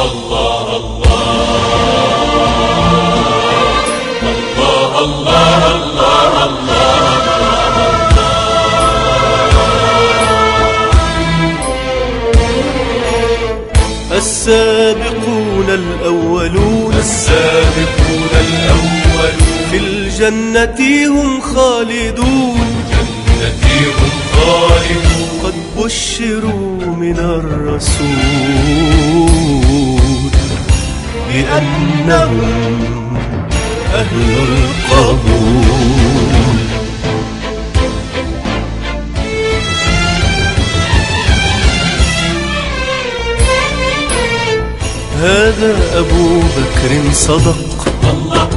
الله الله الله الله الله السابقون الأولون السابقون الأولون في الجنة هم خالدون في الجنة هم خالدون قد بشروا من الرسول بأنهم أهل القبول. هذا أبو بكر صدق. الله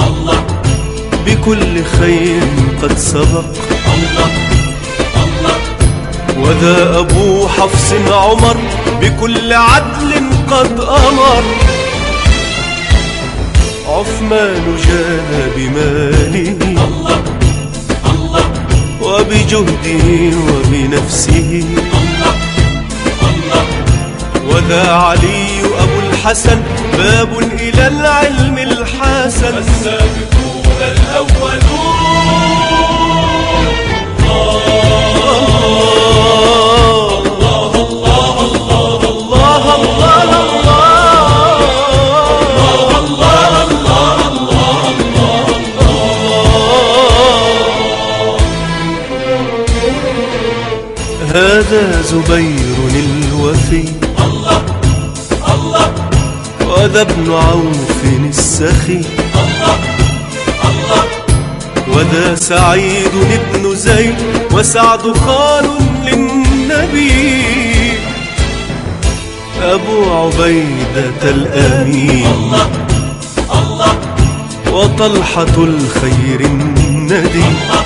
الله بكل خير قد سبق. الله الله وذا أبو حفص عمر بكل عدل قد أمر. عثمان جاء بماله الله الله. وبجهده وبنفسه. الله الله. وذا علي أبو الحسن باب إلى العلم الحسن. السابقون الأولون. هذا زبير الوفي. الله الله وذا ابن عوف السخي. الله الله وذا سعيد بن زيد وسعد خال للنبي. أبو عبيدة الأمين. الله الله وطلحة الخير الندي. الله